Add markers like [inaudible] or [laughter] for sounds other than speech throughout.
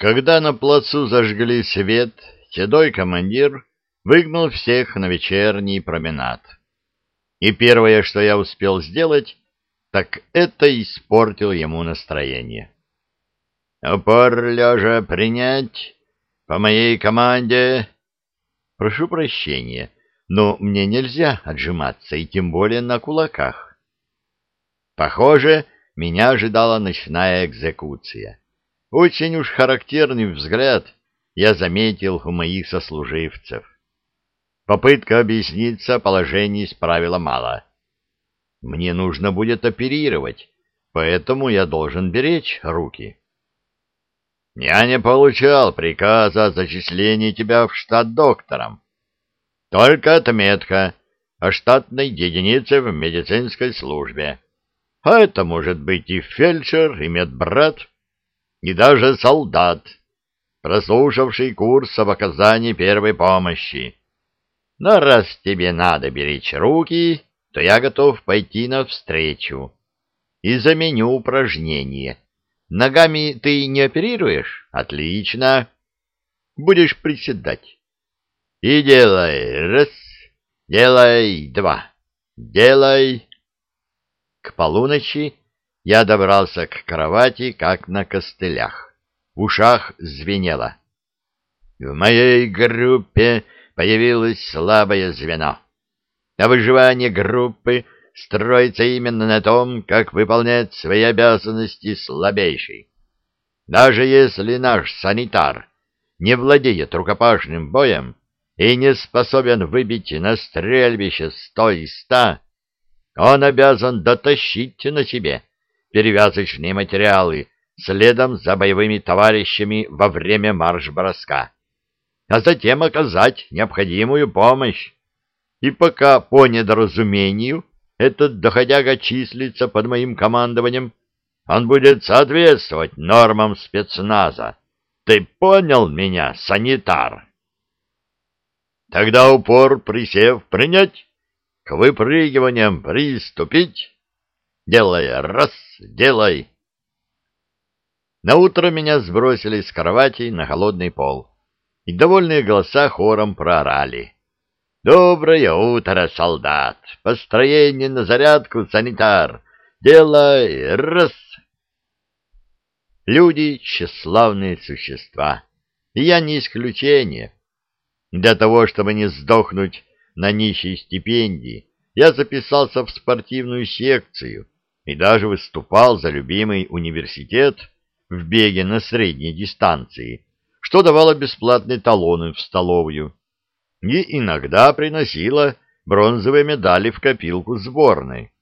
Когда на плацу зажгли свет, седой командир выгнал всех на вечерний променад. И первое, что я успел сделать, так это испортил ему настроение. «Упор лежа принять по моей команде...» «Прошу прощения, но мне нельзя отжиматься, и тем более на кулаках». Похоже, меня ожидала ночная экзекуция. Очень уж характерный взгляд я заметил у моих сослуживцев. Попытка объясниться положение исправила мало. Мне нужно будет оперировать, поэтому я должен беречь руки. Я не получал приказа о зачислении тебя в штат доктором. Только отметка о штатной единице в медицинской службе. А это может быть и фельдшер, и медбрат, и даже солдат, прослушавший курс об оказании первой помощи. Но раз тебе надо беречь руки, то я готов пойти навстречу и заменю упражнение. Ногами ты не оперируешь? Отлично. Будешь приседать. И делай раз, делай два, делай. К полуночи я добрался к кровати, как на костылях. В ушах звенело. В моей группе появилось слабое звено. А выживание группы строится именно на том, как выполнять свои обязанности слабейший. Даже если наш санитар не владеет рукопашным боем и не способен выбить на стрельбище сто и ста, он обязан дотащить на себе перевязочные материалы следом за боевыми товарищами во время марш-броска, а затем оказать необходимую помощь. И пока по недоразумению этот доходяга числится под моим командованием, он будет соответствовать нормам спецназа. Ты понял меня, санитар? Тогда упор, присев, принять, к выпрыгиваниям приступить. Делай раз, делай. На утро меня сбросили с кровати на холодный пол, и довольные голоса хором проорали. «Доброе утро, солдат! Построение на зарядку, санитар! Делай раз!» Люди — тщеславные существа, и я не исключение. Для того, чтобы не сдохнуть на нищей стипендии, я записался в спортивную секцию и даже выступал за любимый университет в беге на средней дистанции, что давало бесплатные талоны в столовую, и иногда приносила бронзовые медали в копилку сборной.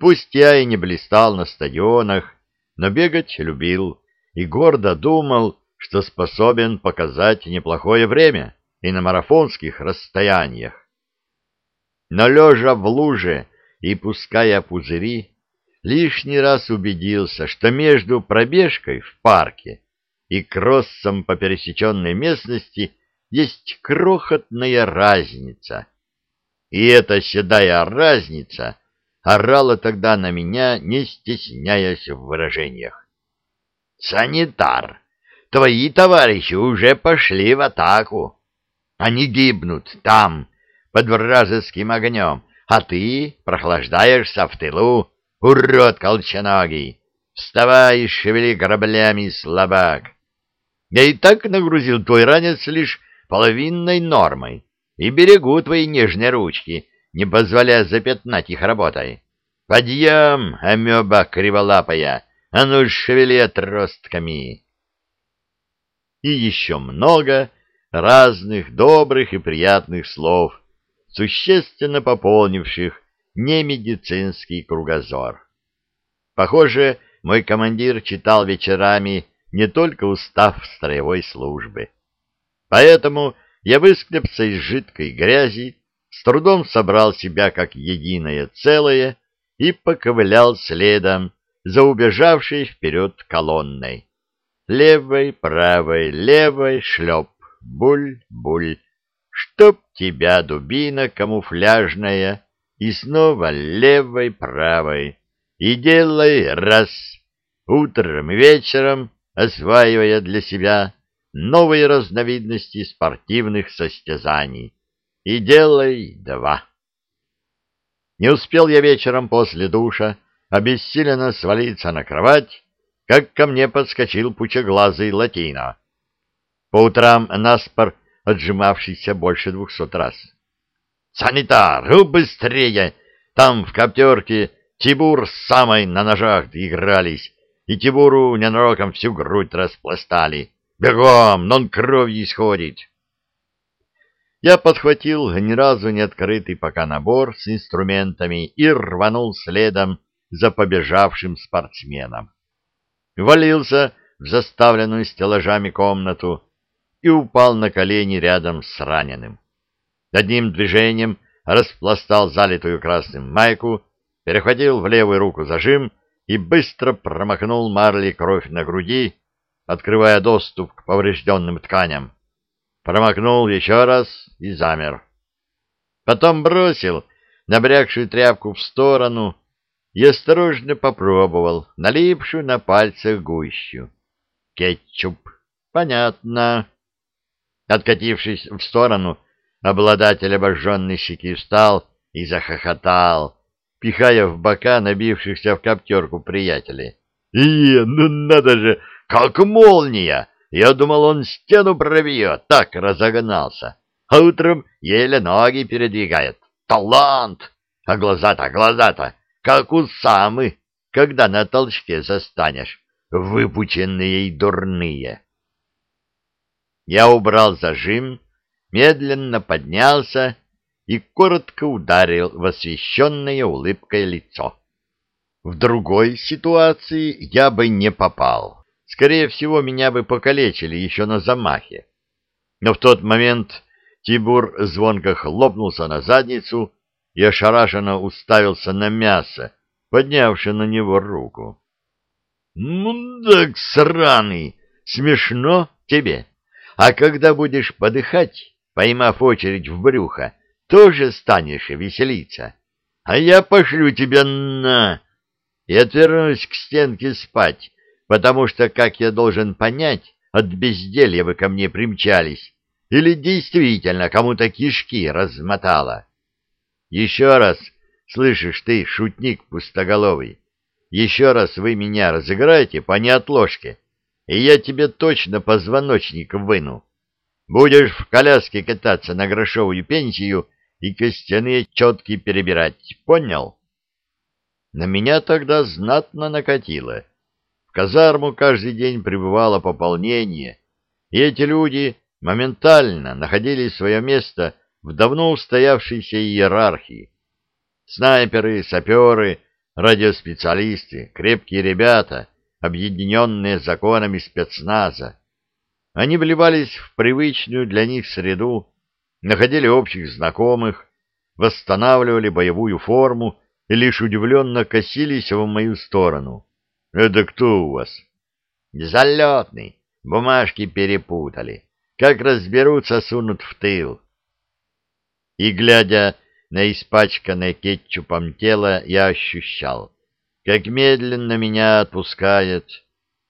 Пусть я и не блистал на стадионах, но бегать любил и гордо думал, что способен показать неплохое время и на марафонских расстояниях. Но лежа в луже и пуская пузыри, лишний раз убедился, что между пробежкой в парке и кроссом по пересеченной местности есть крохотная разница. И эта седая разница орала тогда на меня, не стесняясь в выражениях. «Санитар, твои товарищи уже пошли в атаку. Они гибнут там, под вражеским огнем, а ты прохлаждаешься в тылу, урод колченогий. Вставай и шевели кораблями, слабак. Я и так нагрузил твой ранец лишь половинной нормой и берегу твои нежные ручки, не позволяя запятнать их работой. Подъем, амеба криволапая, а ну шевели отростками. И еще много разных добрых и приятных слов, существенно пополнивших немедицинский кругозор. Похоже, мой командир читал вечерами не только устав строевой службы. Поэтому я выскребся из жидкой грязи, с трудом собрал себя как единое целое и поковылял следом за убежавшей вперед колонной. Левой, правой, левой, шлеп, буль-буль, Чтоб тебя, дубина камуфляжная, и снова левой, правой, и делай раз, утром, вечером, осваивая для себя новые разновидности спортивных состязаний. И делай два. Не успел я вечером после душа обессиленно свалиться на кровать, как ко мне подскочил пучеглазый латино. По утрам наспор отжимавшийся больше двухсот раз. «Санитар, быстрее! Там в коптерке Тибур с самой на ножах игрались, и Тибуру ненароком всю грудь распластали. Бегом, но он кровью исходит!» Я подхватил ни разу не открытый пока набор с инструментами и рванул следом за побежавшим спортсменом. Валился в заставленную стеллажами комнату и упал на колени рядом с раненым. Одним движением распластал залитую красным майку, перехватил в левую руку зажим и быстро промахнул Марли кровь на груди, открывая доступ к поврежденным тканям. Промокнул еще раз и замер. Потом бросил набрякшую тряпку в сторону и осторожно попробовал налипшую на пальцах гущу. Кетчуп. Понятно. Откатившись в сторону, обладатель обожженной щеки встал и захохотал, пихая в бока набившихся в коптерку приятелей. «И, ну надо же, как молния! Я думал, он стену пробьет, так разогнался. А утром еле ноги передвигает. Талант! А глаза-то, глаза-то, как у самы, когда на толчке застанешь, выпученные и дурные». Я убрал зажим, медленно поднялся и коротко ударил в освещенное улыбкой лицо. В другой ситуации я бы не попал. Скорее всего, меня бы покалечили еще на замахе. Но в тот момент Тибур звонко хлопнулся на задницу и ошарашенно уставился на мясо, поднявшее на него руку. — Мудак сраный! Смешно тебе? А когда будешь подыхать, поймав очередь в брюхо, тоже станешь веселиться. А я пошлю тебя на... И отвернусь к стенке спать, потому что, как я должен понять, от безделья вы ко мне примчались, или действительно кому-то кишки размотало. Еще раз, слышишь ты, шутник пустоголовый, еще раз вы меня разыграете по неотложке, и я тебе точно позвоночник выну. Будешь в коляске кататься на грошовую пенсию и костяные четки перебирать, понял? На меня тогда знатно накатило. В казарму каждый день прибывало пополнение, и эти люди моментально находили свое место в давно устоявшейся иерархии. Снайперы, саперы, радиоспециалисты, крепкие ребята — объединенные законами спецназа. Они вливались в привычную для них среду, находили общих знакомых, восстанавливали боевую форму и лишь удивленно косились в мою сторону. «Это кто у вас?» «Залетный. Бумажки перепутали. Как разберутся, сунут в тыл». И, глядя на испачканное кетчупом тело, я ощущал, как медленно меня отпускает,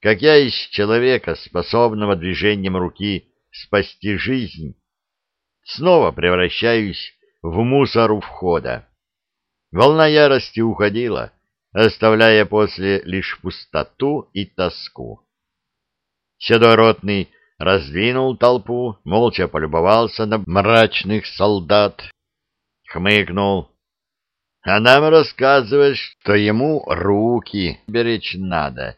как я из человека, способного движением руки спасти жизнь, снова превращаюсь в мусор у входа. Волна ярости уходила, оставляя после лишь пустоту и тоску. Седой ротный раздвинул толпу, молча полюбовался на мрачных солдат, хмыкнул а нам рассказывает, что ему руки беречь надо.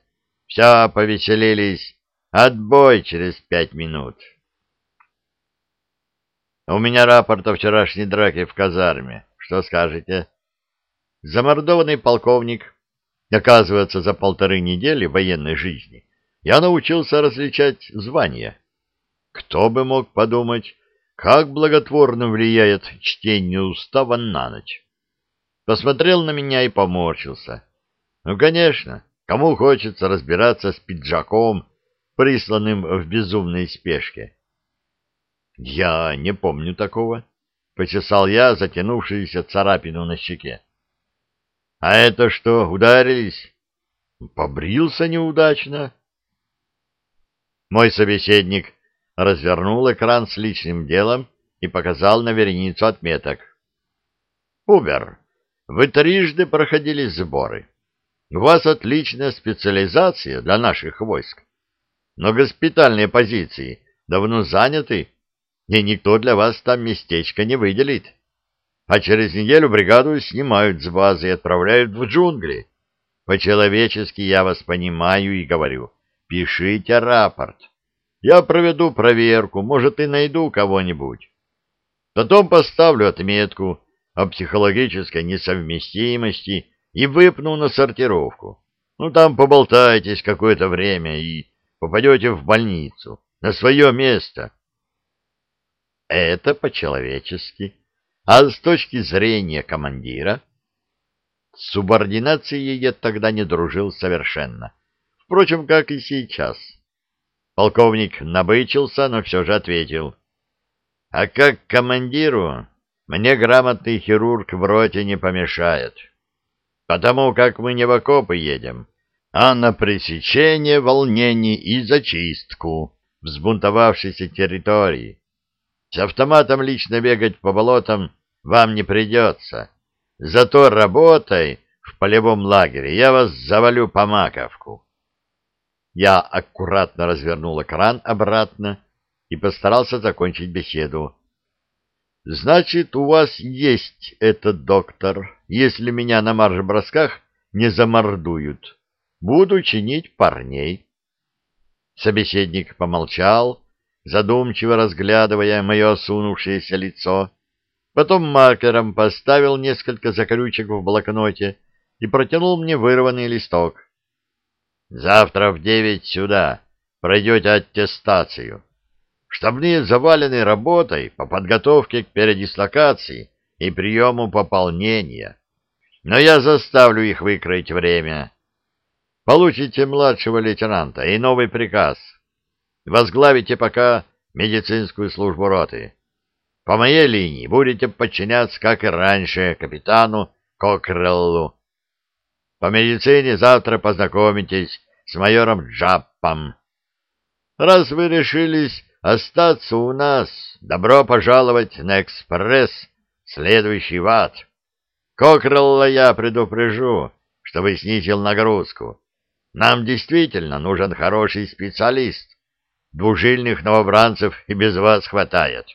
Все, повеселились. Отбой через пять минут. У меня рапорт о вчерашней драке в казарме. Что скажете? Замордованный полковник, оказывается, за полторы недели военной жизни, я научился различать звания. Кто бы мог подумать, как благотворно влияет чтение устава на ночь посмотрел на меня и поморщился. Ну, конечно, кому хочется разбираться с пиджаком, присланным в безумной спешке? Я не помню такого, почесал я затянувшуюся царапину на щеке. А это что, ударились? Побрился неудачно. Мой собеседник развернул экран с личным делом и показал на вереницу отметок. «Убер, вы трижды проходили сборы. У вас отличная специализация для наших войск. Но госпитальные позиции давно заняты, и никто для вас там местечко не выделит. А через неделю бригаду снимают с базы и отправляют в джунгли. По-человечески я вас понимаю и говорю. Пишите рапорт. Я проведу проверку, может, и найду кого-нибудь. Потом поставлю отметку о психологической несовместимости и выпну на сортировку. Ну, там поболтайтесь какое-то время и попадете в больницу, на свое место. Это по-человечески. А с точки зрения командира... С субординацией я тогда не дружил совершенно. Впрочем, как и сейчас. Полковник набычился, но все же ответил. А как командиру мне грамотный хирург в роте не помешает. Потому как мы не в окопы едем, а на пресечение волнений и зачистку взбунтовавшейся территории. С автоматом лично бегать по болотам вам не придется. Зато работай в полевом лагере, я вас завалю по маковку. Я аккуратно развернул экран обратно и постарался закончить беседу. Значит, у вас есть этот доктор, если меня на марш-бросках не замордуют. Буду чинить парней. Собеседник помолчал, задумчиво разглядывая мое осунувшееся лицо. Потом маркером поставил несколько закорючек в блокноте и протянул мне вырванный листок. «Завтра в девять сюда пройдете аттестацию. Штабные завалены работой по подготовке к передислокации и приему пополнения. Но я заставлю их выкроить время. Получите младшего лейтенанта и новый приказ. Возглавите пока медицинскую службу роты. По моей линии будете подчиняться, как и раньше, капитану Кокреллу. По медицине завтра познакомитесь с майором Джаппом. Раз вы решились остаться у нас. Добро пожаловать на экспресс, следующий в ад. Кокрелла я предупрежу, чтобы снизил нагрузку. Нам действительно нужен хороший специалист. Двужильных новобранцев и без вас хватает.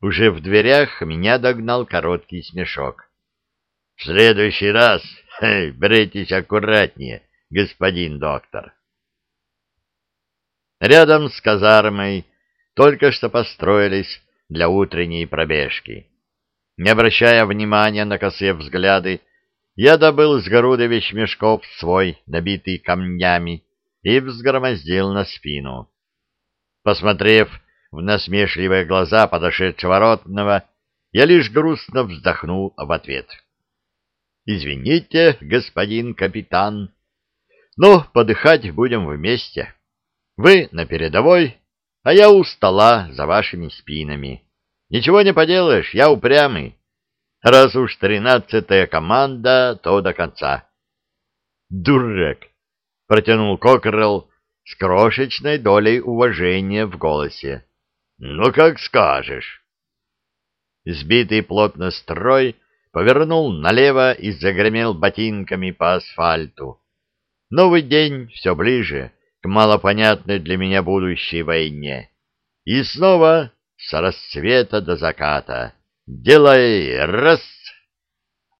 Уже в дверях меня догнал короткий смешок. — В следующий раз [laughs] беритесь аккуратнее, господин доктор. Рядом с казармой только что построились для утренней пробежки. Не обращая внимания на косые взгляды, я добыл с груды вещмешков свой, набитый камнями, и взгромоздил на спину. Посмотрев в насмешливые глаза подошедшего ротного, я лишь грустно вздохнул в ответ. «Извините, господин капитан, но подыхать будем вместе». Вы на передовой, а я у стола за вашими спинами. Ничего не поделаешь, я упрямый. Раз уж тринадцатая команда, то до конца. Дурак! Протянул Кокрелл с крошечной долей уважения в голосе. Ну, как скажешь. Сбитый плотно строй повернул налево и загремел ботинками по асфальту. Новый день все ближе к малопонятной для меня будущей войне. И снова с рассвета до заката. Делай раз!